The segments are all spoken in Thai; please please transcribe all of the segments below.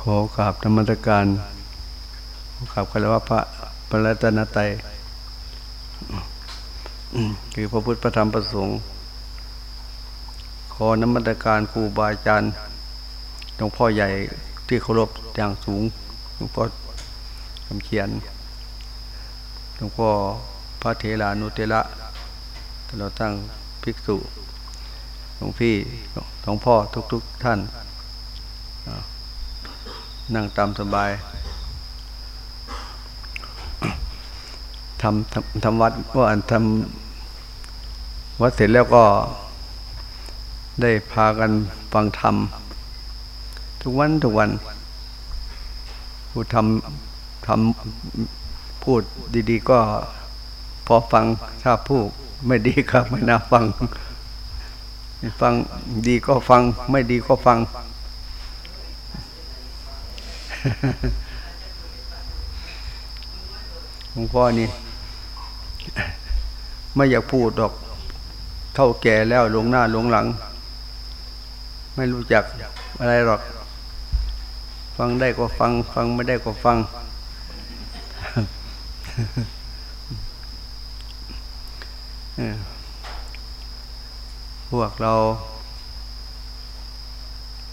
ขอกราบธรรมตการขอกราบคารวะพระพระรัตนตรัยคือพระพุทธพระธรรมพระสงฆ์ขอนมัตการครูบาอาจารย์หลวงพ่อใหญ่ที่เคารพอย่างสูงหลวงพ่อคำเขียนหลวงพ่อพระเถรานุเตระตลอดตั้งภิกษุ หลวงพี่หลวงพ่อทุกๆทท่าน นั่งตามสบายทำทำทำวัดว่าทำวัดเสร็จแล้วก็ได้พากันฟังธรรม ทุกวันทุกวันผู้ทำทำพูดดี ๆ ก็พอฟังถ้าพูดไม่ดีก็ไม่น่าฟัง ฟังดีก็ฟัง ไม่ดีก็ฟัง หลวงพ่อนี่ ไม่อยากพูดดอก เท่าแก่แล้วหลงหน้าหลงหลัง ไม่รู้จักอะไรหรอก ฟังได้ก็ฟัง ฟังไม่ได้ก็ฟัง พวกเรา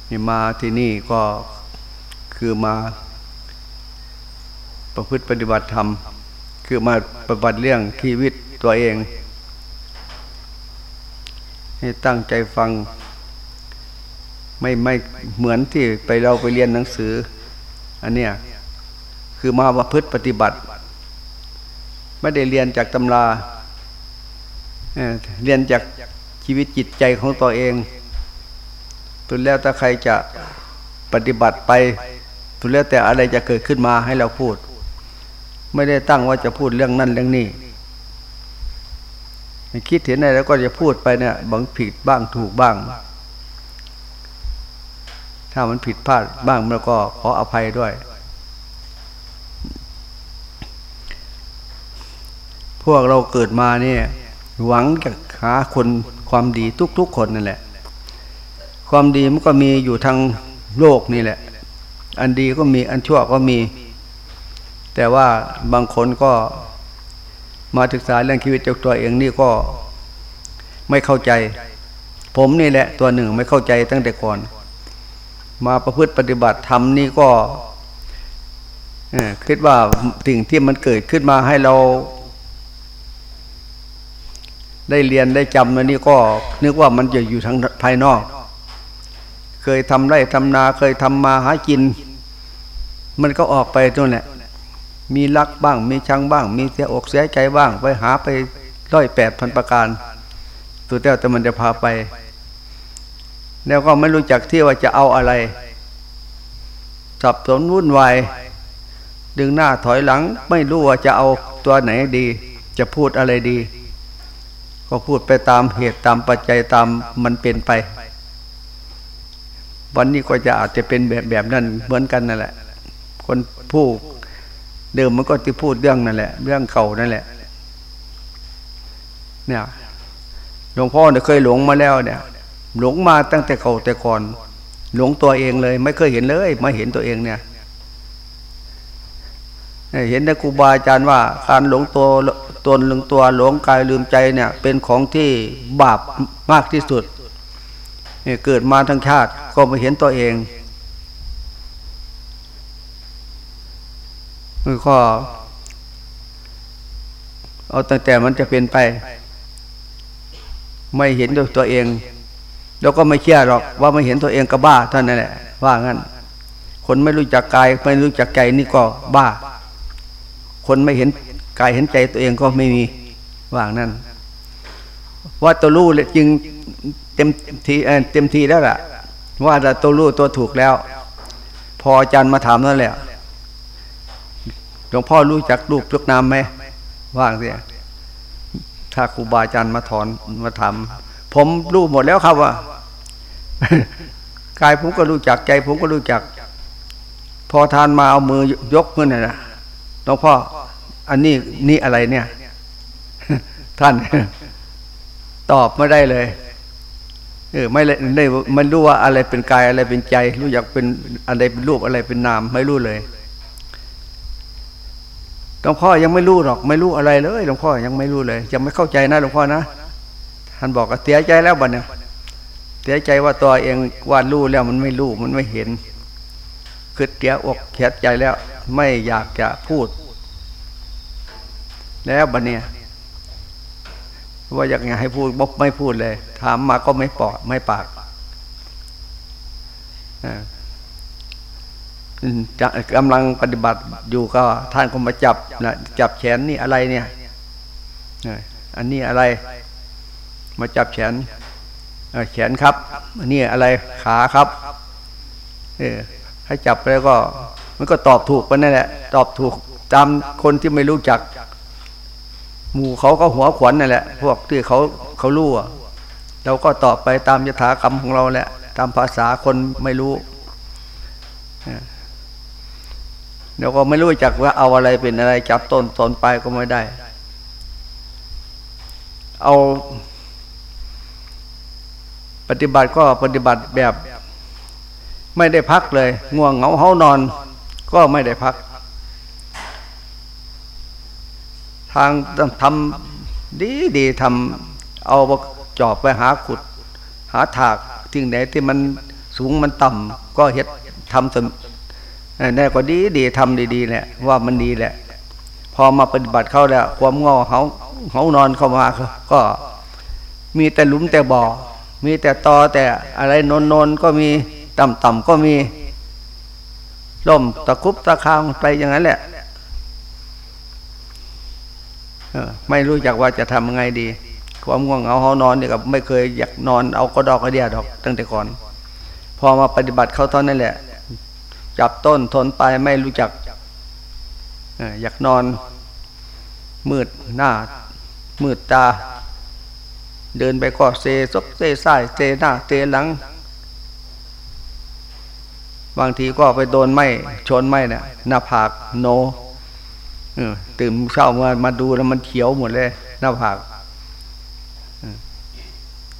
มีมาที่นี่ก็คือมาประพฤติปฏิบัติธรรม คือมาปฏิบัติเรื่องชีวิตตัวเอง ให้ตั้งใจฟัง ไม่ไม่เหมือนที่ไปเราไปเรียนหนังสือ อันเนี้ยคือมาประพฤติปฏิบัติ ไม่ได้เรียนจากตำราเรียนจาก ชีวิตจิตใจของตัวเองตุนแล้วถ้าใครจะปฏิบัติไปตุนแล้วแต่อะไรจะเกิดขึ้นมาให้เราพูด ไม่ได้ตั้งว่าจะพูดเรื่องนั้นเรื่องนี้คิดเห็นอะไรแล้วก็จะพูดไปเนี่ยบางผิดบ้างถูกบ้าง ถ้ามันผิดพลาดบ้างแล้วก็ขออภัยด้วย พวกเราเกิดมาเนี่ยหวังจะหาคน ความดีทุกๆคนนั่นแหละ ความดีมันก็มีอยู่ทางโลกนี่แหละ อันดีก็มีอันชั่วก็มี แต่ว่าบางคนก็มาศึกษาเรื่องชีวิตจากตัวเองนี่ก็ไม่เข้าใจ ผมนี่แหละตัวหนึ่งไม่เข้าใจตั้งแต่ก่อน มาประพฤติปฏิบัติธรรมนี่ก็คิดว่าสิ่งที่มันเกิดขึ้นมาให้เรา ได้เรียนได้จำนนี่ก็นึกว่ามันจะอยู่ทางภายนอก เคยทำไร่ทำนาเคยทำมาหากิน มันก็ออกไปตัวนี้มีรักบ้าง มีชังบ้าง มีเสียอกเสียใจบ้าง ไปหาไปร้อยแปดพันประการตัวเต้าแต่มันจะพาไป แล้วก็ไม่รู้จักที่ว่าจะเอาอะไรสับสนวุ่นวายดึงหน้าถอยหลัง ไม่รู้ว่าจะเอาตัวไหนดี จะพูดอะไรดี ก็พูดไปตามเหตุตามปัจจัยตามมันเป็นไป วันนี้ก็จะอาจจะเป็นแบบแบบนั้นเหมือนกันนั่นแหละ คนผู้เดิมมันก็ที่พูดเรื่องนั่นแหละ เรื่องเก่านั่นแหละ เนี่ยหลวงพ่อเนี่ยเคยหลงมาแล้วเนี่ย หลงมาตั้งแต่เก่าแต่ก่อน หลงตัวเองเลย ไม่เคยเห็นเลยมาเห็นตัวเองเนี่ยเห็นในครูบาอาจารย์ว่าการหลงตัว ตนหลงตัวหลงกายลืมใจเนี่ยเป็นของที่บาปมากที่สุดเกิดมาทั้งชาติก็ไมาเห็นตัวเองก็เอาตั้งแต่มันจะเป็นไป ไม่เห็นด้วยตัวเอง แล้วก็ไม่เชื่อหรอกว่าไม่เห็นตัวเองก็บ้าเท่านั้นแหละว่างั้น คนไม่รู้จักกาย ไม่รู้จักใจนี่ก็บ้า คนไม่เห็น กายเห็นใจตัวเองก็ไม่มีว่างนั้นว่าตัวรู้เลยจึงเต็มทีเต็มทีแล้วล่ะ ว่าตัวรู้ตัวถูกแล้ว พออาจารย์มาถามนั่นแหละหลวงพ่อรู้จักรูปยกนามไหมว่างเสียถ้าครูบาอาจารย์มาถอนมาทำผมรู้หมดแล้วครับว่ากายผมก็รู้จักใจผมก็รู้จัก พอทานมาเอามือยกขึ้นนะหลวงพ่อ อันนี้นี่อะไรเนี่ย ท่าน ตอบไม่ได้เลยเออไม่ได้มันรู้ว่าอะไรเป็นกายอะไรเป็นใจ รู้อยากเป็นอะไรเป็นรูปอะไรเป็นนาม ไม่รู้เลยหลวงพ่อยังไม่รู้หรอก ไม่รู้อะไรเลยหลวงพ่อยังไม่รู้เลยยังไม่เข้าใจนะหลวงพ่อนะท่านบอกก็เสียใจแล้วบัดเนี่ยเสียใจว่าตัวเองวาดรู้แล้วมันไม่รู้มันไม่เห็นคือเสียอกเสียใจแล้ว ไม่อยากจะพูด แล้วบัดเนี่ยว่าอยากให้พูดบอกไม่พูดเลย ถามมาก็ไม่ปอกไม่ปากจะกำลังปฏิบัติอยู่ก็ท่านก็มาจับนะจับแขนนี่อะไรเนี่ยอันนี้อะไร มาจับแขนแขนครับอันนี้อะไรขาครับเออให้จับแล้วก็ มันก็ตอบถูกไปนั่นแหละ ตอบถูกตามคนที่ไม่รู้จัก หมู่เขาก็หัวขวัญนั่นแหละ พวกที่เขาเขารู้เราก็ตอบไปตามยถากรรมของเราแหละ ตามภาษาคนไม่รู้เดี๋ยวก็ไม่รู้จักว่าเอาอะไรเป็นอะไร จับต้นตนไปก็ไม่ได้ เอา ปฏิบัติก็ปฏิบัติแบบ ไม่ได้พักเลย ง่วงเหงาเฮานอน ก็ไม่ได้พักทางทำดีดีทำเอาจอบไปหาขุด หาถากที่ไหนที่มันสูงมันต่ำก็เฮ็ดทำสแน่ก็ดีดีทำดีๆแหละว่ามันดีแหละ พอมาปฏิบัติเข้าแล้ว ความงอเขาเขานอนเข้ามาก็มีแต่หลุมแต่บ่อ มีแต่ตอแต่อะไรนนนนก็มีต่ำๆก็มีล่มตะคุบตะคางไปอย่างนั้นแหละ ไม่รู้จักว่าจะทำยังไงดี ความง่วงเหงาเขานอนเนี่ยกับไม่เคยอยากนอนเอาก็ดอกก็เดียดอกตั้งแต่ก่อน พอมาปฏิบัติเขาตอนนั้นแหละ จับต้นทนไปไม่รู้จักอยากนอน มืดหน้า มืดตา เดินไปก็เซซกเซซ้ายเซหน้าเซหลัง บางทีก็ไปโดนไม้ชนไม้เนี่ยหน้าผากโน ตื่นเช้ามามาดูแล้วมันเขียวหมดเลย หน้าผาก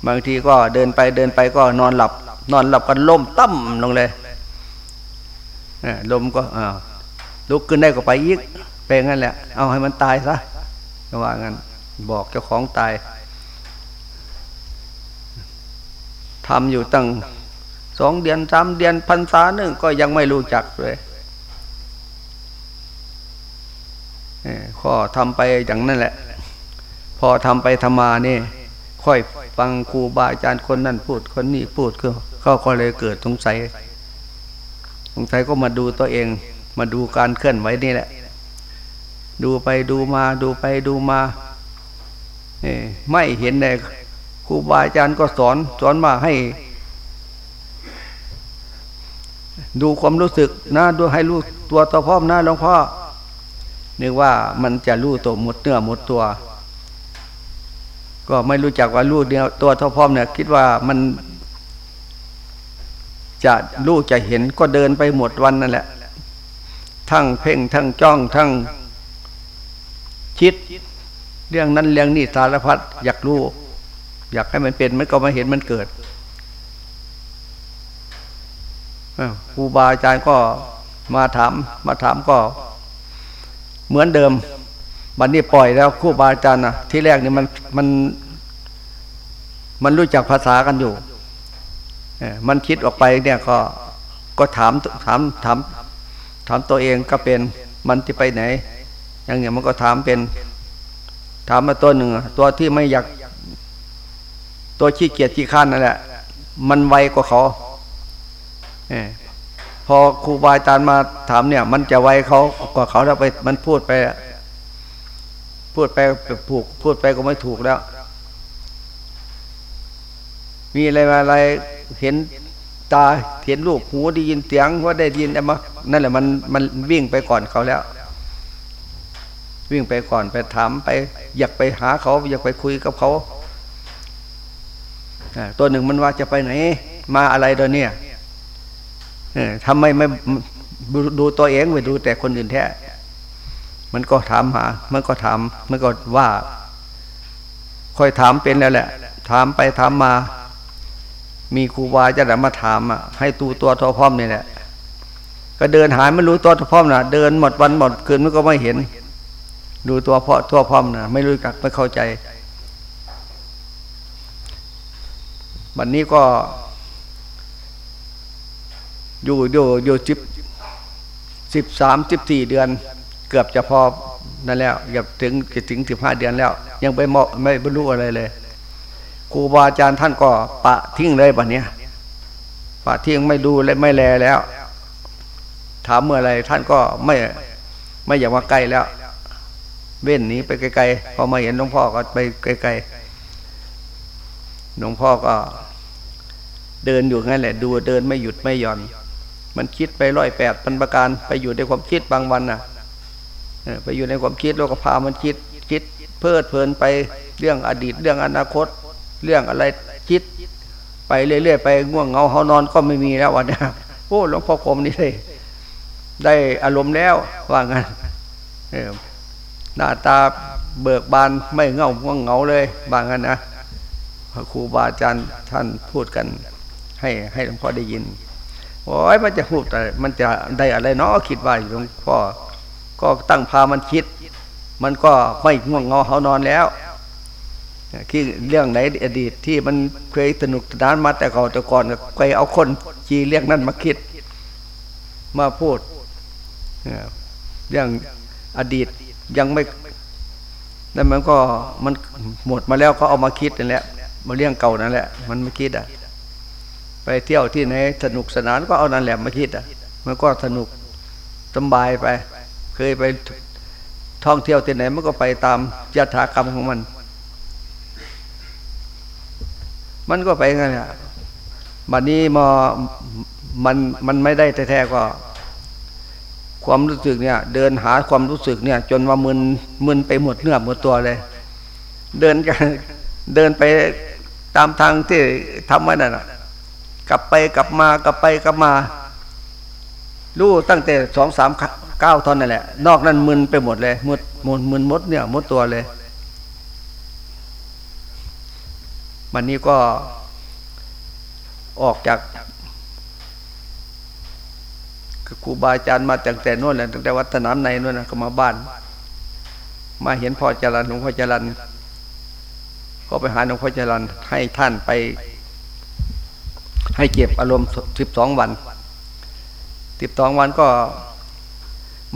บางทีก็เดินไปเดินไปก็นอนหลับ นอนหลับกันล่มตั้มลงเลยลมก็ลุกขึ้นได้ก็ไปยิกเป็นงั้นแหละ เอาให้มันตายซะว่างั้น บอกเจ้าของตายทำอยู่ตั้งสองเดือนสามเดือนพันษาหนึ่งก็ยังไม่รู้จักเลย ข้อทำไปอย่างนั้นแหละ พอทำไปทำมานี่ ค่อยฟังครูบาอาจารย์คนนั้นพูดคนนี้พูดก็ก็ก็เลยเกิดสงสัยสงสัยก็มาดูตัวเอง มาดูการเคลื่อนไหวนี่แหละ ดูไปดูมาดูไปดูมาไม่เห็นเลยครูบาอาจารย์ก็สอนสอนมาให้ ดูความรู้สึกนะดูให้รู้ตัวต่อพร้อมนะหลวงพ่อ นึกว่ามันจะรู้ตัวหมดเนื้อหมดตัว ก็ไม่รู้จักว่ารู้เดียวตัวเท่าพร้อมเนี่ยคิดว่ามันจะรู้จะเห็นก็เดินไปหมดวันนั่นแหละ ทั้งเพ่งทั้งจ้องทั้งคิด เรื่องนั้นเรื่องนี้สารพัดอยากรู้ อยากให้มันเป็นมันก็มาเห็นมันเกิดครูบาอาจารย์ก็มาถามมาถามก็ เหมือนเดิมบันนี้ปล่อยแล้วคู่บาอาจารย์นะที่แรกนี่มันมันมันรู้จักภาษากันอยู่มันคิดออกไปเนี่ยก็ก็ถามถามถามถามตัวเองก็เป็นมันที่ไปไหน อย่างเงี้ยมันก็ถามเป็น ถามมาตัวหนึ่งตัวที่ไม่อยาก ตัวขี้เกียจขี้ข้านนั่นแหละ มันไวกว่าเขา พอครูบาอาจารย์มาถามเนี่ย มันจะไวเขากว่าเขาแล้วไป มันพูดไป พูดไปผูกพูดไปก็ไม่ถูกแล้ว มีอะไรมาอะไรเห็นตาเห็นลูกหูได้ยินเสียงว่าได้ยินแต่มานั่นแหละมันมันวิ่งไปก่อนเขาแล้ว วิ่งไปก่อนไปถามไป อยากไปหาเขา อยากไปคุยกับเขาตัวหนึ่งมันว่าจะไปไหน มาอะไรเดี๋ยวนี้ ทำไมไม่ดูตัวเองไปดูแต่คนอื่นแท้ มันก็ถามหา มันก็ถาม มันก็ว่า ค่อยถามเป็นแล้วแหละ ถามไปถามมา มีครูบาอาจารย์มาถามอะ ให้ตูตัวทอพร้อมนี่แหละ ก็เดินหายไม่รู้ตัวทอพร้อมนะเดินหมดวันหมดคืนมันก็ไม่เห็น ดูตัวเพาะทั่วพร้อมนะไม่รู้จักไม่เข้าใจ วันนี้ก็ อยู่อยู่อยู่สิบสิบสามสิบสี่เดือน เกือบจะพอนั่นแล้วอย่าถึงถึงสิบห้าเดือนแล้ว ยังไม่เหมาะไม่บรรลุอะไรเลยครูบาอาจารย์ท่านก็ปะทิ้งเลยบัดเนี้ยปะทิ้งไม่ดูเลยไม่แลแล้ว ถามเมื่อไรท่านก็ไม่ไม่อยากมาใกล้แล้ว เว้นหนีไปไกลๆพอมาเห็นหลวงพ่อก็ไปไกลๆหลวงพ่อก็เดินอยู่งั้นแหละ ดูเดินไม่หยุดไม่หย่อน มันคิดไปร้อยแปดพันประการไปอยู่ในความคิดบางวันน่ะไปอยู่ในความคิดแล้วก็พามันคิดคิดเพลิดเพลินไปเรื่องอดีตเรื่องอนาคต เรื่องอะไรคิด ไปเรื่อยๆไปง่วงเงาเขานอนก็ไม่มีแล้ววันนี้โอ้หลวงพ่อคมนี่เลยได้อารมณ์แล้วว่างั้นหน้าตาเบิกบานไม่เงาง่วงเงาเลยบางั้นนะครูบาอาจารย์ท่านพูดกัน ให้ให้หลวงพ่อได้ยิน โอ้ยมันจะพูดแต่มันจะได้อะไรเนาะคิดว่าหลวงพ่อก็ตั้งพามันคิด มันก็ไม่ง่วงเงาเขานอนแล้วคือเรื่องไหนอดีตที่มันเคยสนุกสนานมาแต่ก่อนแต่ก่อนก็เคยเอาคนจีเรื่องนั้นมาคิด มาพูดเรื่องอดีตยังไม่นั่นมันก็มันหมดมาแล้วก็เอามาคิดนั่นแหละมาเรื่องเก่านั่นแหละ มันไม่คิดอะ ไปเที่ยวที่ไหนสนุกสนานก็เอานั่นแหละมาคิดอะมันก็สนุกสบายไป เคยไปท่องเที่ยวที่ไหนมันก็ไปตามยถากรรมของมัน มันก็ไปงั้นแหละบัดนี้มอมันมันไม่ได้แท้ๆก็ความรู้สึกเนี่ย เดินหาความรู้สึกเนี่ย จนว่ามึนมึนไปหมดเนื้อหมดตัวเลย เดินกันเดินไปตามทางที่ทำไว้นั่นนะ กลับไปกลับมากลับไปกลับมารู้ตั้งแต่สองสามเก้าทอนนั่นแหละ นอกนั้นมึนไปหมดเลยมดมนมึนมดเนี่ยมดตัวเลย วันนี้ก็ออกจากครูบาอาจารย์มาตั้งแต่นู่นแหละตั้งแต่วัดสนามในนู่นนะก็มาบ้าน มาเห็นพ่อจรันหลวงพ่อจรันก็ไปหาหลวงพ่อจรันให้ท่านไป ให้เก็บอารมณ์สิบสองวันสิบสองวันก็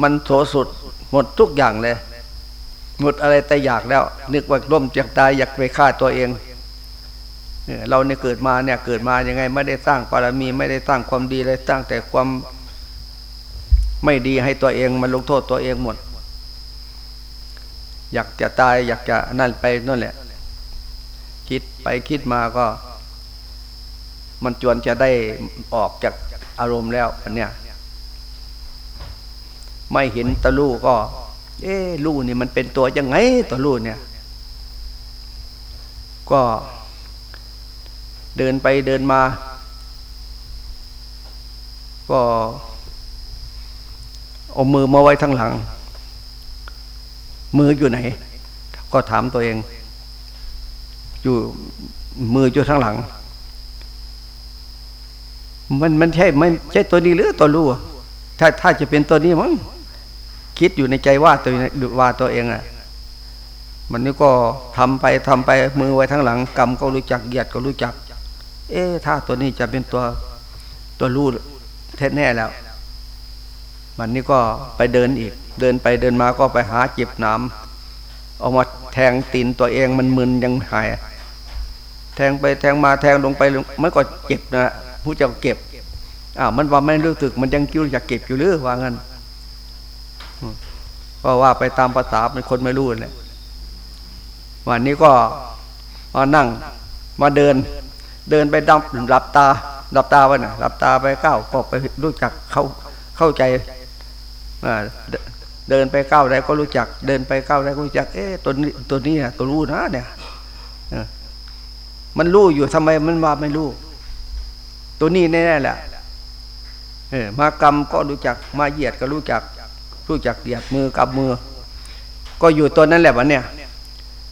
มันโสสุดหมดทุกอย่างเลย หมดอะไรแต่อยากแล้ว นึกว่าร่มจากตายอยากไปฆ่าตัวเองเราเนี่ยเกิดมาเนี่ยเกิดมายังไง ไม่ได้สร้างบารมี ไม่ได้สร้างความดีเลยสร้างแต่ความไม่ดีให้ตัวเองมันลงโทษตัวเองหมด อยากจะตายอยากจะนั่นไปนั่นแหละ คิดไปคิดมาก็ มันจวนจะได้ออกจากอารมณ์แล้วอันเนี้ยไม่เห็นตะลู่ก็ เอ๊ลู่นี่มันเป็นตัวยังไงตะลู่เนี่ย ก็เดินไปเดินมา ก็เอามือมาไว้ทั้งหลัง มืออยู่ไหน ก็ถามตัวเอง อยู่มืออยู่ทั้งหลัง มันมันใช่ไม่ใช่ตัวนี้หรือตัวรู้ถ้าถ้าจะเป็นตัวนี้มั้งคิดอยู่ในใจว่าตัวว่าตัวเองอะ มันนี่ก็ทำไปทำไปมือไว้ทั้งหลังกรรมก็รู้จักเหยียดก็รู้จัก เอ๊ถ้าตัวนี้จะเป็นตัวตัวรู้แท้แน่แล้ววันนี้ก็ไปเดินอีก เดินไปเดินมาก็ไปหาเจ็บน้ำเอามาแทงตีนตัวเองมันมึนยังหาย แทงไปแทงมาแทงลงไปมันก็เจ็บนะ ผู้จะเก็บอ้าวมันว่าไม่รู้สึกมันยังคิดอยากเก็บอยู่หรือว่างั้นก็ว่าไปตามภาษาเป็นคนไม่รู้เลยวันนี้ก็มานั่งมาเดิน เดินไปดับหลับตาหลับตาไว้น่ะหลับตาไปก้าวก็ไปรู้จักเข้าเข้าใจเดินไปก้าวใดก็รู้จัก เดินไปก้าวใดก็รู้จัก เอ๊ะตัวนี้ตัวนี้นะตัวรู้นะเนี่ยมันรู้อยู่ทำไมมันมาไม่รู้ ตัวนี้แน่ๆแหละเออมากรรมก็รู้จักมาเหยียดก็รู้จัก รู้จักเหยียดมือกับมือ ก็อยู่ตัวนั้นแหละวันเนี่ย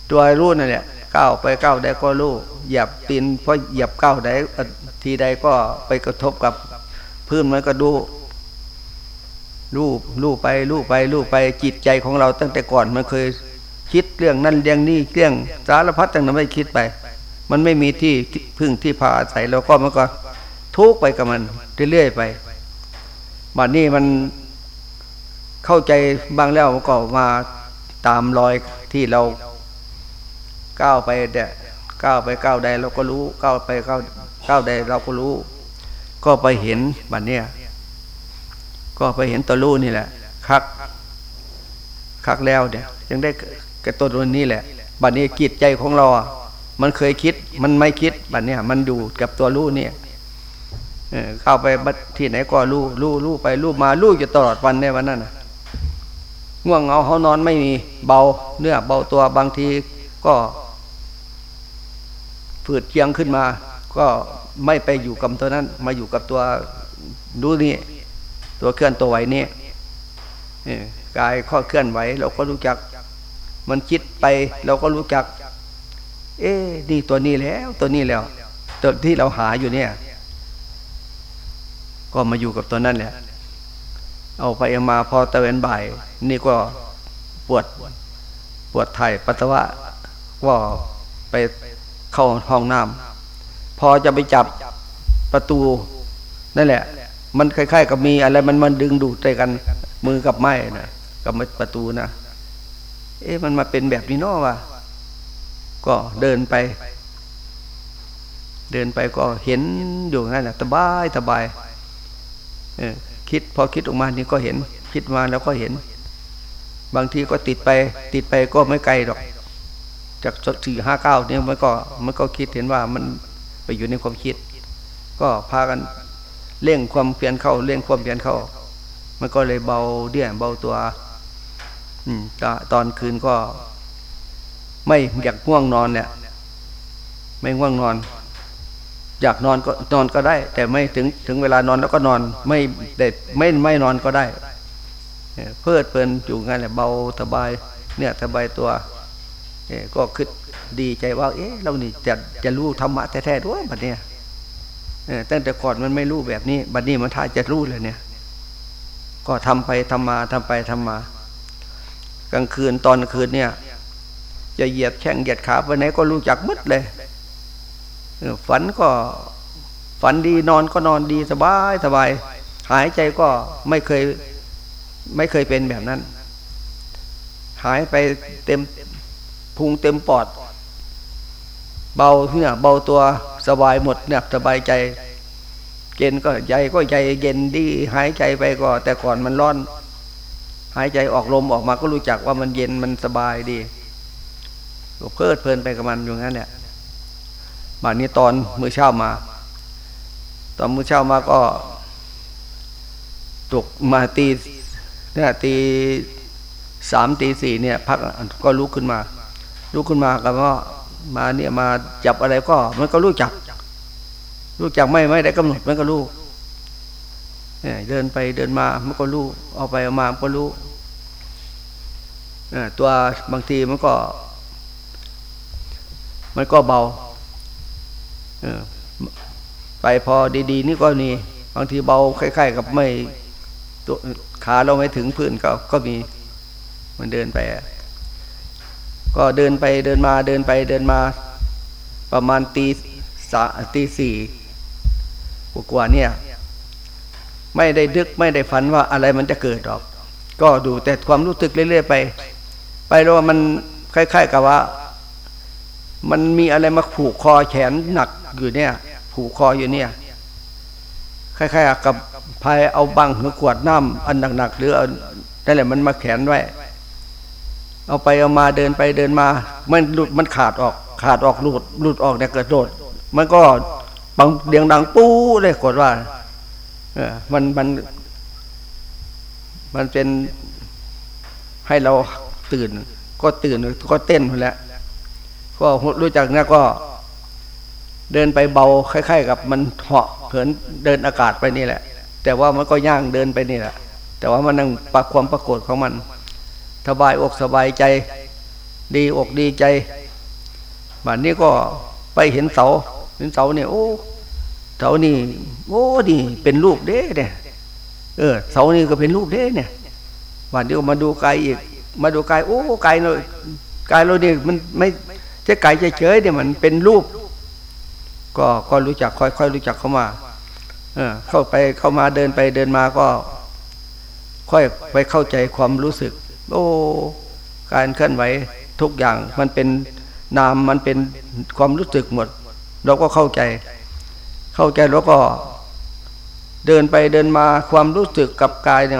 ตัวรู้นั่นแหละก้าวไปก้าวใดก็รู้เหยียบตีนเพราะเหยียบก้าวใดทีใดก็ไปกระทบกับพื้นมันก็ดูรูปรูปไปรูปไปรูปไปจิตใจของเราตั้งแต่ก่อนมันเคยคิดเรื่องนั้นเรื่องนี้เรื่องสารพัดต่างๆไม่คิดไป มันไม่มีที่พึ่งที่พาอาศัยแล้วก็มันก็ ทุกไปกับมันเรื่อยๆไปบัดนี้มันเข้าใจบางแล้วมันก็มาตามรอยที่เราก้าวไปเดี่ก้าวไปก้าวใดเราก็รู้ก้าวไปก้าวก้าวใดเราก็รู้ ก็ไปเห็นบัดเนี้ยก็ไปเห็นตัวรู้นี่แหละคักคักแล้วเนี่ยยังได้กระตัวนี้แหละบัดนี้จิตใจของเรา มันเคยคิด มันไม่คิดบัดเนี้ยมันอยู่กับตัวรู้เนี่ย เข้าไปที่ไหนก็รู้รู้รู้ไปรู้มารู้อยู่ตลอดวันในวันนั้นง่วงเหงาเขานอนไม่มีเบาเนื้อเบาตัวบางทีก็ฝืดเคียงขึ้นมา ก็ไม่ไปอยู่กับตัวนั้น มาอยู่กับตัวรู้นี่ตัวเคลื่อนตัวไหวนี่กายข้อเคลื่อนไหว เราก็รู้จัก มันคิดไปเราก็รู้จัก เอ๊นี่ตัวนี้แล้ว ตัวนี้แล้วตัวที่เราหาอยู่เนี่ย ก็มาอยู่กับตัวนั้นแหละ เอาไปเอามาพอตะเวนบ่าย นี่ก็ปวดปวดไทยปัสสาวะว่าไปเข้าห้องน้ำพอจะไปจับประตูนั่นแหละ มันคล้ายๆกับมีอะไรมันมันดึงดูดใจกันมือกับไม้นะกับประตูนะเอ๊ะมันมาเป็นแบบนี้เนาะวะก็เดินไป เดินไปก็เห็นอยู่นั่นแหละสบายสบาย คิดพอคิดออกมานี่ก็เห็น คิดมาแล้วก็เห็น บางทีก็ติดไป ติดไปก็ไม่ไกลหรอก จากสดสี่ห้าเก้าเนี่ยมันก็มันก็คิดเห็นว่ามันไปอยู่ในความคิด ก็พากันเร่งความเปลี่ยนเข้าเร่งความเปลี่ยนเข้า มันก็เลยเบาเดี่ยเบาตัว อืมตอนคืนก็ ไม่อยากง่วงนอนเนี่ย ไม่ง่วงนอน อยากนอนก็นอนก็ได้ แต่ไม่ถึงถึงเวลานอนแล้วก็นอนไม่เด็ดไม่ไม่นอนก็ได้เพื่อเพลินอยู่งั้นแหละเบาสบายเนี่ยสบายตัวก็คิดดีใจว่า เอ๊ะเรานี่จะจะรู้ธรรมะแท้ๆด้วยบัดเนี้ยตั้งแต่ก่อนมันไม่รู้แบบนี้ บัดนี้มันท่าจะรู้เลยเนี่ย ก็ทำไปทำมาทำไปทำมากลางคืนตอนคืนเนี่ย จะเหยียดแข้งเหยียดขาไปไหนก็รู้จักมดเลย ฝันก็ฝันดีนอนก็นอนดีสบายสบาย หายใจก็ไม่เคยไม่เคยเป็นแบบนั้น หายไปเต็มพุงเต็มปอด เบาเนี่ยเบาตัวสบายหมดเนี่ยสบายใจเย็นก็ใจก็ใจเย็นดี หายใจไปก็แต่ก่อนมันร้อน หายใจออกลมออกมาก็รู้จักว่ามันเย็นมันสบายดีก็เพลิดเพลินไปกับมันอยู่งั้นเนี่ย บานนี้ตอนมื้อเช้ามา ตอนมื้อเช้ามาก็ตกมาตีเนี่ยตีสามตีสี่เนี่ย พักก็ลุกขึ้นมา ลุกขึ้นมาก็ว่ามาเนี่ยมาจับอะไรก็ มันก็รู้จัก รู้จักไม่ไม่ได้กำหนดมันก็รู้เนี่ยเดินไปเดินมามันก็รู้เอาไปเอามามันก็รู้ตัวบางทีมันก็ มันก็เบา ไปพอดี ๆ นี่ก็นี่บางทีเบาคล้ายๆ กับไม่ตัวขาเราไม่ถึงพื้นก็ก็มีมันเดินไป ก็เดินไปเดินมาเดินไปเดินมา ประมาณตีสาตีสี่กว่าเนี่ย ไม่ได้ดึกไม่ได้ฝันว่าอะไรมันจะเกิดหรอก ก็ดูแต่ความรู้สึกเรื่อยๆไป ไปแล้วมันคล้าย ๆ กับว่า มันมีอะไรมาผูกคอแขนหนักอยู่เนี่ย ผูกคออยู่เนี่ยคล้ายๆกับพายเอาบังหรือขวดน้ำอันหนักๆหรือนั่นแหละมันมาแขนไว้ เอาไปเอามาเดินไปเดินมา มันหลุดมันขาดออก ขาดออกหลุดหลุดออกเนี่ยเกิดโดด มันก็บางเดียงดังปู้เลยกดว่าเออมันมัน มันเป็นให้เราตื่น ก็ตื่นก็เต้นหมดแล้ว ก็รู้จักเนี่ยก็ เดินไปเบาคล้ายๆ กับมันเหาะเหินเดินอากาศไปนี่แหละ แต่ว่ามันก็ย่างเดินไปนี่แหละ แต่ว่ามันนั่งปักความปรากฏของมันสบายอกสบายใจ ดีอกดีใจบัดนี้ก็ไปเห็นเสาเห็นเสาเนี่ยโอ้เสานี่โอ้นี่เป็นรูปเด้เนี่ยเออเสานี่ก็เป็นรูปเด้เนี่ยวันเดียวมาดูกายอีก มาดูกายโอ้กายเรากายเราเนี่ยมันไม่ ใช่กายเฉยเนี่ยมันเป็นรูป ก็ก็รู้จักค่อยๆรู้จักเข้ามา เออ เข้าไปเข้ามาเดินไปเดินมาก็ ค่อยไปเข้าใจความรู้สึก โอ้การเคลื่อนไหวทุกอย่างมันเป็นนามมันเป็นความรู้สึกหมด เราก็เข้าใจ เข้าใจแล้วก็ เดินไปเดินมาความรู้สึกกับกายเนี่ย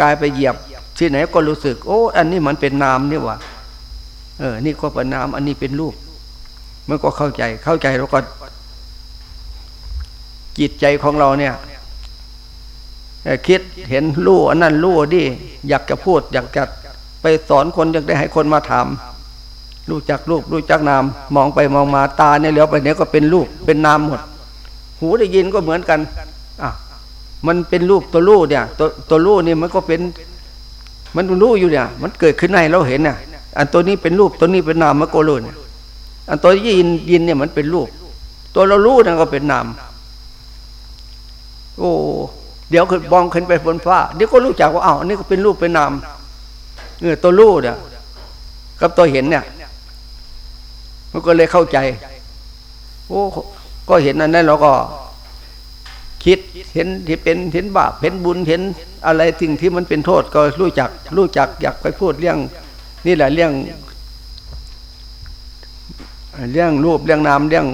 กายไปเหยียบที่ไหนก็รู้สึก โอ้ อันนี้มันเป็นนามนี่วะ เออ นี่ก็เป็นนาม อันนี้เป็นรูปมันก็เข้าใจ เข้าใจแล้วก็จิตใจของเราเนี่ยคิดเห็นรู้อันนั้นรู้ดิอยากจะพูด อยากจะไปสอนคนอยากได้ให้คนมาถามรู้จักรูปรู้จักนาม มองไปมองมาตาเนี่ยเหลียวไปเนี่ยก็เป็นรูปเป็นนามหมด หูได้ยินก็เหมือนกันอะมันเป็นรูปตัวรูปเนี่ย ตัวตัวรูปนี่มันก็เป็น มันรู้อยู่เนี่ย มันเกิดขึ้นในเราเห็นเนี่ย อันตัวนี้เป็นรูปตัวนี้เป็นนามมันก็รู้เนี่ยอันตัวยินยินเนี่ยมันเป็นรูป ตัวเรารู้นั่นก็เป็นนามโอ้เดี๋ยวขึ้นบองขึ้นไปบนฟ้าเดี๋ยวก็รู้จักว่าอ้าวอันนี้ก็เป็นรูปเป็นนามเออตัวรู้เนี่ยกับตัวเห็นเนี่ย มันก็เลยเข้าใจโอ้ก็เห็นอันนั้นเราก็ คิดเห็นที่เป็นเห็นบาปเห็นบุญเห็นอะไรสิ่งที่มันเป็นโทษก็รู้จัก รู้จักอยากไปพูดเรื่อง นี่แหละเรื่อง เรื่องรูปเรื่องนามเรื่อง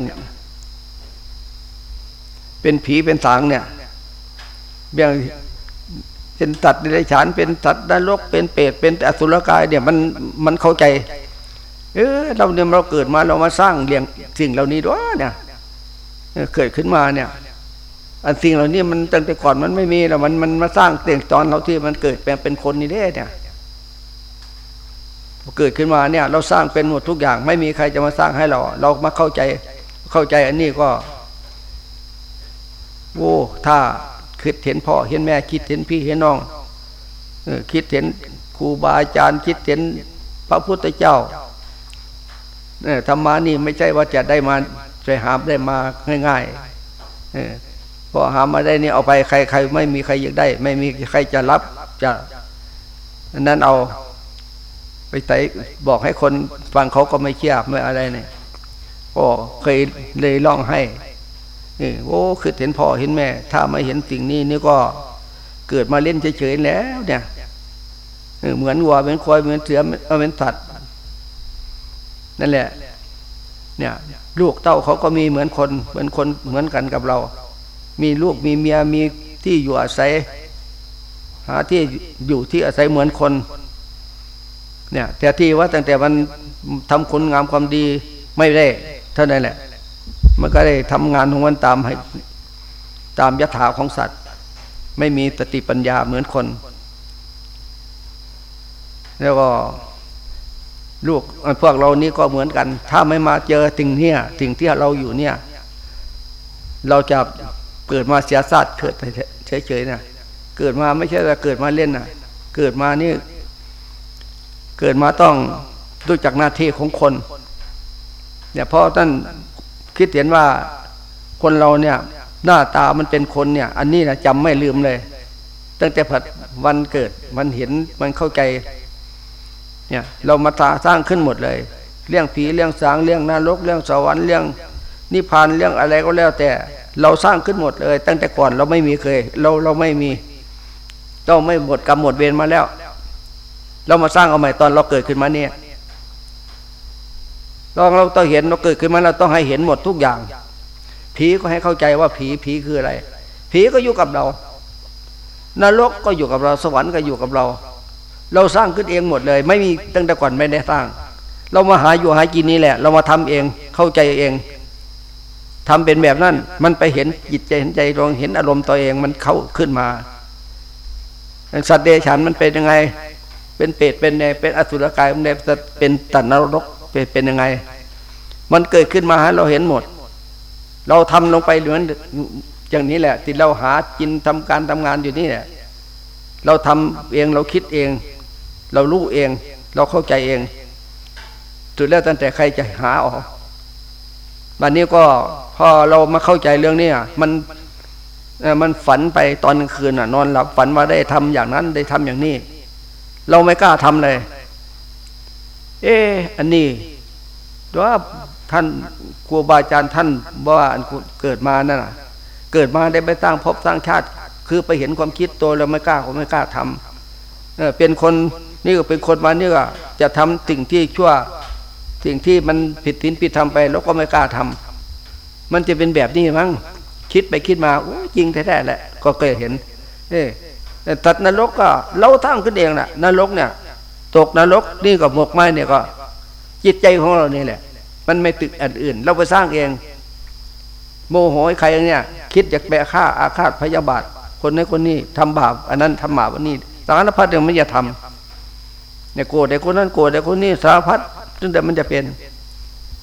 เป็นผีเป็นสางเนี่ยเรื่องเป็นตัดในไรฉานเป็นตัดนรกเป็นเปรตเป็นอสุรกายเนี่ยมันมันเข้าใจ เออเราเนี่ยเราเกิดมาเรามาสร้างเลี้ยงสิ่งเหล่านี้ด้วยเนี่ยเกิดขึ้นมาเนี่ย อันสิ่งเหล่านี้มันตั้งแต่ก่อนมันไม่มีแล้วมันมันมาสร้างเตียงตอนเราที่มันเกิดเป็นเป็นคนนี่เด้เนี่ย เกิดขึ้นมาเนี่ยเราสร้างเป็นหมดทุกอย่าง ไม่มีใครจะมาสร้างให้เรา เรามาเข้าใจเข้าใจอันนี้ก็โอ้ถ้าคิดเห็นพ่อเห็นแม่คิดเห็นพี่เห็นน้องคิดเห็นครูบาอาจารย์คิดเห็นพระพุทธเจ้าเนี่ยธรรมานี่ไม่ใช่ว่าจะได้มาใจหาได้มาง่ายๆพอหามาได้นี่เอาไปใครใครไม่มีใครอยากได้ ไม่มีใครจะรับจะนั้นเอา ไปใส่บอกให้คนฟังเขาก็ไม่เชื่อไม่อะไรเนี่ยก็เคยเลยร้องให้นี่โอ้คือเห็นพ่อเห็นแม่ ถ้าไม่เห็นสิ่งนี้นี่ก็เกิดมาเล่นเฉยๆแล้วเนี่ยเหมือนวัวเหมือนควายเหมือนเสือเหมือนสัตว์นั่นแหละ เนี่ย ลูกเต้าเขาก็มีเหมือนคน เหมือนคนเหมือนกันกับเรา มีลูกมีเมียมีที่อยู่อาศัย หาที่อยู่ที่อาศัยเหมือนคน เนี่ยแต่ที่ว่าตั้งแต่มันทำคุณงามความดีไม่ได้ เท่านั้นแหละ มันก็ได้ทำงานของมันตามให้ตามยถาของสัตว์ ไม่มีสติปัญญาเหมือนคน แล้วก็ลูกพวกเรานี้ก็เหมือนกัน ถ้าไม่มาเจอสิ่งเนี้ยสิ่งที่เราอยู่เนี่ย เราจะเกิดมาเสียสัตว์เกิดเฉยๆนะเกิดมาไม่ใช่ว่าเกิดมาเล่นนะเกิดมานี่ เกิดมาต้องรู้จักหน้าที่ของคน เนี่ยเพราะท่านคิดเห็นว่าคนเราเนี่ยหน้าตามันเป็นคนเนี่ย อันนี้นะจำไม่ลืมเลย ตั้งแต่ผัดวันเกิด มันเห็นมันเข้าใจ เนี่ย เรามาสร้างขึ้นหมดเลย เรื่องผีเรื่องสางเรื่องนรกเรื่องสวรรค์เรื่องนิพพานเรื่องอะไรก็แล้วแต่ เราสร้างขึ้นหมดเลย ตั้งแต่ก่อนเราไม่มีเคย เราเราไม่มีต้องไม่หมดกรรมหมดเวรมาแล้ว เรามาสร้างเอาใหม่ตอนเราเกิดขึ้นมาเนี่ยลองเราต้องเห็นเราเกิดขึ้นมาเราต้องให้เห็นหมดทุกอย่าง ผีก็ให้เข้าใจว่าผีผีคืออะไร ผีก็อยู่กับเรานรกก็อยู่กับเราสวรรค์ก็อยู่กับเรา เราสร้างขึ้นเองหมดเลย ไม่มีตั้งแต่ก่อนไม่ได้สร้าง เรามาหาอยู่หากินนี่แหละ เรามาทำเองเข้าใจเองทำเป็นแบบนั้น มันไปเห็นจิตใจเห็นใจลองเห็นอารมณ์ตัวเองมันเข้าขึ้นมาสัตว์เดชันมันเป็นยังไง เป็นเปรตเป็นไงเป็นอสุรกายมันเป็นตันนรกเป็นเป็นยังไง มันเกิดขึ้นมาให้เราเห็นหมด เราทำลงไปเหมือนอย่างนี้แหละที่เราหากินทำการทำงานอยู่นี่แหละเราทำเองเราคิดเอง เรารู้เอง เราเข้าใจเองสุดแล้วตั้งแต่ใครจะหาออกวันนี้ก็พอเรามาเข้าใจเรื่องนี้มันมันฝันไปตอนกลางคืนอะ นอนหลับฝันว่าได้ทำอย่างนั้นได้ทำอย่างนี้ เราไม่กล้าทำเลย เอออันนี้ว่าท่านครูบาอาจารย์ท่านว่าเกิดมานั่นน่ะ เกิดมาได้ไปตั้างพบสร้างชาติ คือไปเห็นความคิดตัวเราไม่กล้าก็ไม่กล้าทำเออเป็นคนนี่ก็เป็นคนมานี่ก็จะทำสิ่งที่ชั่วสิ่งที่มันผิดศีลผิดธรรมไปแล้วก็ไม่กล้าทำมันจะเป็นแบบนี้มั้งคิดไปคิดมาโอ้จริงแท้ๆแหละ ก็เคยเห็น เออ ตัดนรกก็เราทั้งขึ้นเองแหละนรกเนี่ย ตกนรกนี่กับหมกไม้เนี่ยก็ จิตใจของเรานี่แหละ มันไม่ตึกอันอื่น เราไปสร้างเอง โมโหใครเนี่ย คิดอยากแบกฆ่าอาฆาตพยาบาท คนนี้คนนี้ทำบาปอันนั้นทำบาปอันนี้สารพัดยังไม่จะทำเนี่ยโกรธแต่คนนั้นโกรธแต่คนนี้สารพัดจนแต่มันจะเป็น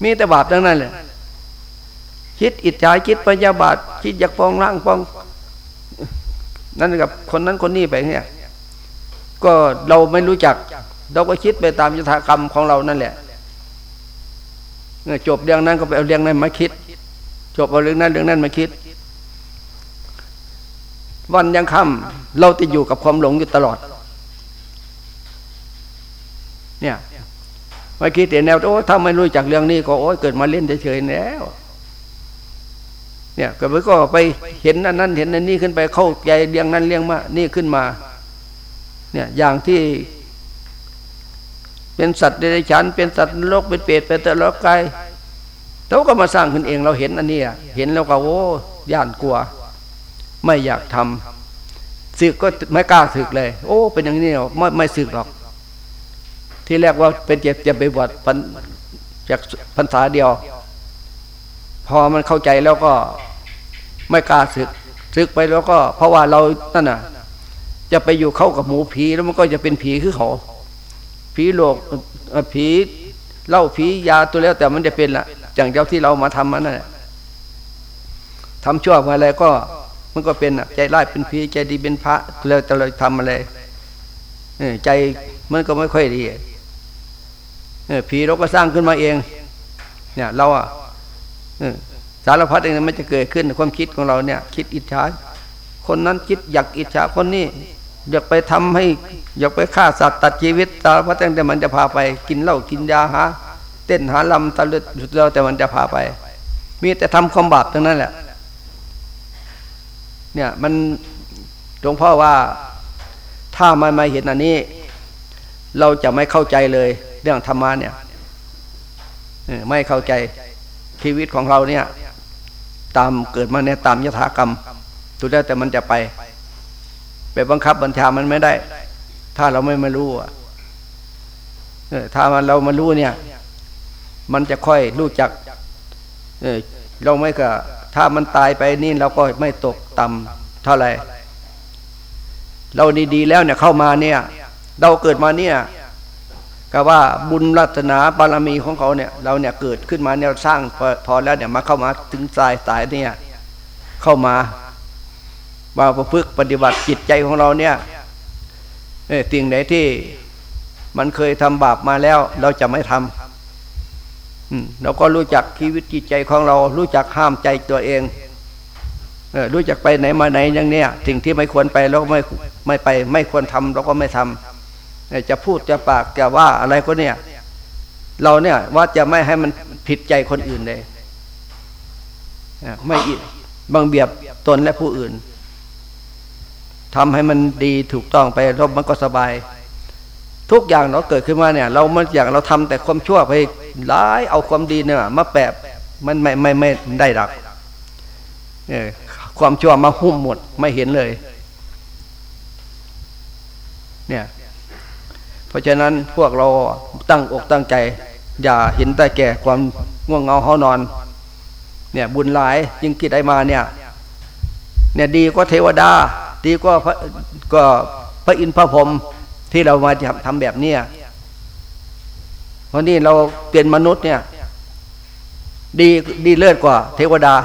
มีแต่บาปทั้งนั้นแหละคิดอิจฉาคิดพยาบาท คิดอยากฟองร่างฟอง นั่นกับคนนั้นคนนี้ไปเนี่ย ก็เราไม่รู้จัก เราก็คิดไปตามยถากรรมของเรานั่นแหละจบเรื่องนั้นก็ไปเอาเรื่องนั้นมาคิด จบเอาเรื่องนั้นเรื่องนั้นมาคิด วันยังค่ำเราติดอยู่กับความหลงอยู่ตลอด เนี่ยมาคิดแต่แนวโอ้ถ้าไม่รู้จักเรื่องนี้ก็โอ้เกิดมาเล่นเฉยๆแล้ว เนี่ยก็ไปก็ไปเห็นอันนั้นเห็นอันนี้ขึ้นไปเข้าใจเรียงนั้นเรียงมา นี่ขึ้นมา เนี่ยอย่างที่ เป็นสัตว์เดรันเป็นสัตว์โลกเป็นเปรตเป็นตะลอกกายเราก็มาสร้างขึ้นเองเราเห็นอันนี้เห็นแล้วก็โอ้ย่านกลัว ไม่อยากทำสึกก็ไม่กล้าสึกเลย โอ้ เป็นอย่างนี้ไม่ไม่สึกหรอก ที่แรกว่าเป็นเจ็บจะไปบวชจากพรรษาเดียว พอมันเข้าใจแล้วก็ ไม่กล้าศึกศึกไปแล้วก็ เพราะว่าเรานั่นน่ะ จะไปอยู่เข้ากับหมูผีแล้วมันก็จะเป็นผีคือเขาผีโลกผีเล่าผียาตัวแล้ว แต่มันจะเป็นละอย่างเจ้าที่เรามาทำมันนั่นแหละทำชั่วอะไรก็ มันก็เป็นใจร้ายเป็นผีใจดีเป็นพระแล้วแต่เราทำอะไรใจมันก็ไม่ค่อยดีผีเราก็สร้างขึ้นมาเอง เนี่ย เราอะ สารพัดเองมันจะเกิดขึ้นความคิดของเราเนี่ย คิดอิจฉาคนนั้นคิดอยากอิจฉาคนนี้อยากไปทำให้ อยากไปฆ่าสัตว์ตัดชีวิตสารพัดเองแต่มันจะพาไปกินเหล้ากินยาหาเต้นหาลำตะลึดเราแต่มันจะพาไป มีแต่ทำความบาปทั้งนั้นแหละ เนี่ยมันหลวงพ่อว่าถ้าไม่มาเห็นอันนี้ เราจะไม่เข้าใจเลย เรื่องธรรมะเนี่ยไม่เข้าใจชีวิตของเราเนี่ย ตามเกิดมาเนี่ยตามยถากรรมตัวได้แต่มันจะไป ไปบังคับบัญชามันไม่ได้ ถ้าเราไม่มารู้อะถ้ามันเรามารู้เนี่ย มันจะค่อยรู้จักเอเราไม่ก็ ถ้ามันตายไปนี่เราก็ไม่ตกต่ำเท่าไหร่เราดีๆแล้วเนี่ยเข้ามาเนี่ย เราเกิดมาเนี่ย ก็ว่าบุญรัตนาบารมีของเขาเนี่ย เราเนี่ยเกิดขึ้นมาเนี่ยสร้างพอพอแล้วเนี่ยมาเข้ามาถึงสายสายเนี่ย เข้ามามาประพฤติปฏิบัติจิตใจของเราเนี่ยเออสิ่งไหนที่มันเคยทำบาปมาแล้ว เราจะไม่ทำเราก็รู้จักชีวิตจิตใจของเรา รู้จักห้ามใจตัวเองเออรู้จักไปไหนมาไหนอย่างเนี้ยสิ่งที่ไม่ควรไปเราก็ไม่ไม่ไป ไม่ควรทำเราก็ไม่ทำ จะพูดจะปากจะว่าอะไรก็เนี่ย เราเนี่ยว่าจะไม่ให้มันผิดใจคนอื่นเลยไม่บังเบียบตนและผู้อื่นทำให้มันดีถูกต้องไปรบมันก็สบาย ทุกอย่างเราเกิดขึ้นมาเนี่ย เรามันอย่างเราทำแต่ความชั่วไปร้ายเอาความดีเนี่ยมาแปบมันไม่ไม่ไม่ได้หรักความชั่วมาหุ้มหมดไม่เห็นเลย เนี่ย เพราะฉะนั้นพวกเราตั้งอกตั้งใจ อย่าเห็นแต่แก่ความง่วงเงาเขานอน เนี่ยบุญหลายยิ่งคิดได้มาเนี่ยเนี่ยดีก็เทวดา ดีก็พระก็พระอินทร์พระพรหมที่เรามาทำแบบเนี้ยเพราะนี่เราเป็นมนุษย์เนี่ย ดีดีเลิศกว่า เทวดา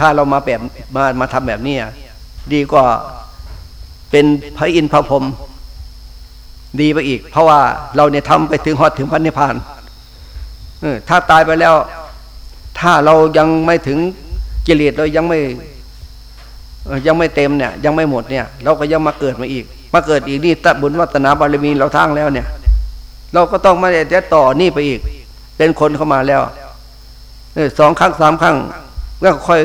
ถ้าเรามาแบบมามาทำแบบนี้ดีกว่าเป็นพระอินทร์พระพรหม ดีไปอีก เพราะว่าเราเนี่ยทำไปถึงหอดถึงพันนิพพานถ้าตายไปแล้ว ถ้าเรายังไม่ถึงกิเลสเรายังไม่ยังไม่เต็มเนี่ย ยังไม่หมดเนี่ย เราก็ยังมาเกิดมาอีก มาเกิดอีกนี่ตบุญวัฒนาบารมีเราทั้งแล้วเนี่ย เราก็ต้องมาเดี๋ยวต่อนี่ไปอีก เป็นคนเข้ามาแล้วสองครั้งสามครั้งก็ค่อย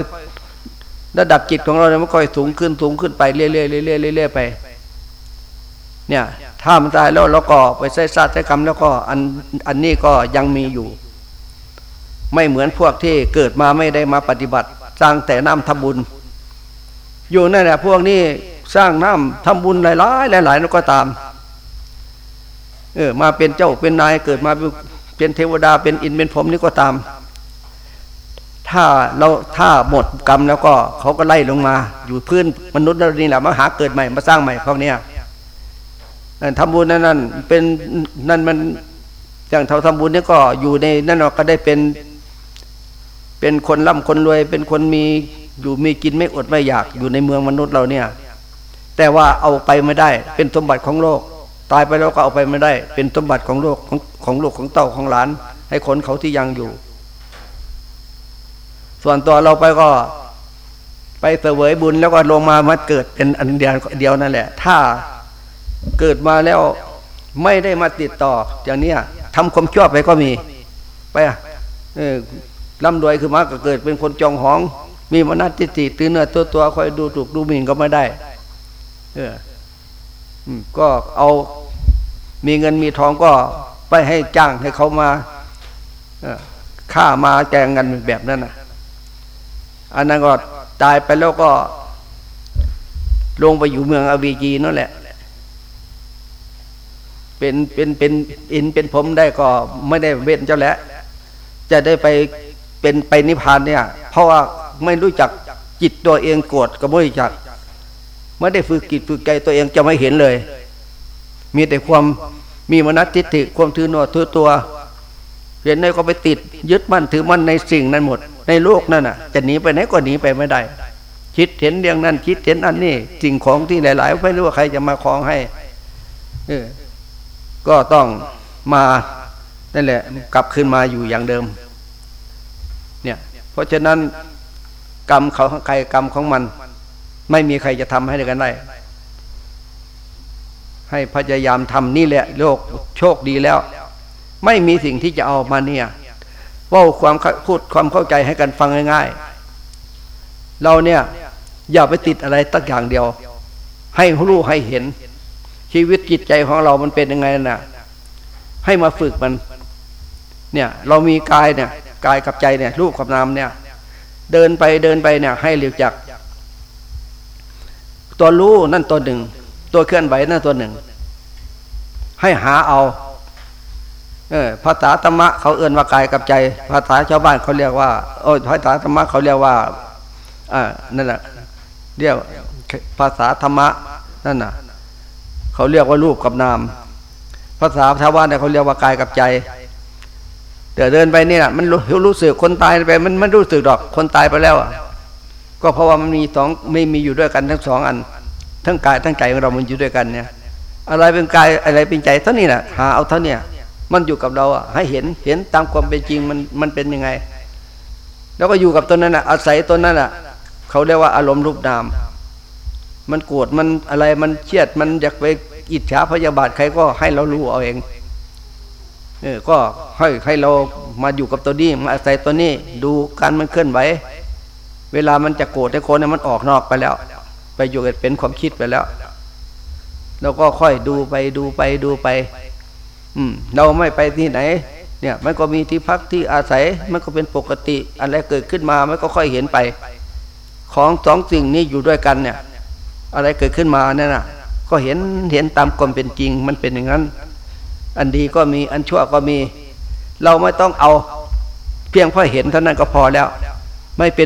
ระดับจิตของเราเนี่ยมันค่อยสูงขึ้นสูงขึ้นไปเรื่อยๆเรื่อยๆเรื่อยๆไป เนี่ยถ้ามันตายแล้วเราก็ไปใช้ซาใช้กรรมแล้วก็อันอันนี้ก็ยังมีอยู่ ไม่เหมือนพวกที่เกิดมาไม่ได้มาปฏิบัติ สร้างแต่น้ำทำบุญ อยู่นั่นแหละพวกนี้สร้างน้ำทำบุญหลายๆหลายๆนั่นก็ตามเออมาเป็นเจ้าเป็นนายเกิดมาเป็นเทวดาเป็นอินเป็นพรหมนี่ก็ตาม ถ้าเราถ้าหมดกรรมแล้วก็เขาก็ไล่ลงมา อยู่พื้นมนุษย์เรานี่แหละมาหาเกิดใหม่มาสร้างใหม่เขาเนี่ย ทำบุญนั่นนั่นเป็นนั่นมันอย่างเท่าทำบุญนี่ก็อยู่ในนั่นก็ได้เป็น เป็นคนร่ำคนรวย เป็นคนมีอยู่มีกินไม่อดไม่อยากอยู่ในเมืองมนุษย์เราเนี่ย แต่ว่าเอาไปไม่ได้ เป็นสมบัติของโลก ตายไปแล้วก็เอาไปไม่ได้ เป็นสมบัติของโลกของของโลกของเต่าของหลาน ให้คนเขาที่ยังอยู่ ส่วนตัวเราไปก็ไปเสวยบุญแล้วก็ลงมามาเกิดเป็นอันเดียวเดียวนั่นแหละ ถ้า เกิดมาแล้วไม่ได้มาติดต่อ อย่างนี้ทำความชั่วไปก็มี ไปเออร่ำรวยคือมาก็เกิดเป็นคนจองหอง มีมนัติติตื่นเนื้อตัวตัวคอยดูถูกดูหมิ่นก็ไม่ได้ เออก็เอามีเงินมีทองก็ไปให้จ้างให้เขามาฆ่ามาแกงกันแบบนั้นนะอันนั้นก็ตายไปแล้วก็ ลงไปอยู่เมืองอวีจีนั่นแหละ เป็นเป็นเป็นอินเป็นผมได้ก็ไม่ได้เว้นเจ้าแล้วจะได้ไปเป็นไปนิพพานเนี่ย เพราะว่าไม่รู้จักจิตตัวเองโกรธก็ไม่รู้จักไม่ได้ฝึกจิตฝึกใจตัวเองจะไม่เห็นเลย มีแต่ความมีมนัตติติความถือหนวดถือตัวเห็นในก็ไปติด ยึดมั่นถือมั่นในสิ่งนั้นหมด ในโลกนั่นน่ะ จะหนีไปไหนก็หนีไปไม่ได้ คิดเห็นเรื่องนั้น คิดเห็นอันนี้สิ่งของที่หลาย ๆ ไม่รู้ว่าใครจะมาคลองให้ เออ ก็ต้องมานั่นแหละกลับขึ้นมาอยู่อย่างเดิม เนี่ย เพราะฉะนั้นกรรมเขาใครกรรมของมัน ไม่มีใครจะทำให้กันได้ ให้พยายามทำนี่แหละโลกโชคดีแล้ว ไม่มีสิ่งที่จะเอามาเนี่ยว่าความพูดความเข้าใจให้กันฟังง่ายๆ เราเนี่ยอย่าไปติดอะไรตั้งอย่างเดียว ให้รู้ให้เห็น ชีวิตจิตใจของเรามันเป็นยังไงน่ะ ให้มาฝึกมัน เนี่ย เรามีกายเนี่ยกายกับใจเนี่ยรูปกับนามเนี่ย เดินไปเดินไปเนี่ย ให้เรียกจัก ตัวรู้นั่นตัวหนึ่ง ตัวเคลื่อนไหวนั่นตัวหนึ่ง ให้หาเอา เออภาษาธรรมะเขาเอื้นว่ากายกับใจ ภาษาชาวบ้านเขาเรียกว่าโอ้ภาษาธรรมะเขาเรียกว่าอ่านั่นแหละเรียกภาษาธรรมะนั่นน่ะ เขาเรียกว่ารูปกับนาม ภาษาชาวบ้านเนี่ยเขาเรียกว่ากายกับใจเดี๋ยวเดินไปเนี่แหละมันรู้สึกคนตายไป มันไม่รู้สึกดอกคนตายไปแล้วอะก็เพราะว่ามันมีสองไม่มีอยู่ด้วยกันทั้งสองอัน ทั้งกายทั้งใจของเรามันอยู่ด้วยกันเนี่ย อะไรเป็นกายอะไรเป็นใจเท่านี้แหละหาเอาเท่านี้มันอยู่กับเราอะให้เห็นเห็นตามความเป็นจริงมันมันเป็นยังไง แล้วก็อยู่กับตัวนั้นอะอาศัยตัวนั้นอะเขาเรียกว่าอารมณ์รูปนาม มันโกรธมันอะไรมันเครียดมันอยากไปอิจฉาพยาบาทใครก็ให้เรารู้เอาเองเออก็ให้ให้เรามาอยู่กับตัวนี้มาอาศัยตัวนี้ดูการมันเคลื่อนไหวเวลามันจะโกรธไอ้คนเนี่ยมันออกนอกไปแล้ว ไปอยู่กับเป็นความคิดไปแล้วแล้วก็ค่อยดูไปดูไปดูไป อืม เราไม่ไปที่ไหน เนี่ย มันก็มีที่พักที่อาศัย มันก็เป็นปกติ อะไรเกิดขึ้นมามันก็ค่อยเห็นไป ของสองสิ่งนี้อยู่ด้วยกันเนี่ย อะไรเกิดขึ้นมาเนี่ยนะก็เห็นเห็นตามความเป็นจริงมันเป็นอย่างนั้น อันดีก็มีอันชั่วก็มี เราไม่ต้องเอา เพียงพอเห็นเท่านั้นก็พอแล้ว ไม่เป็น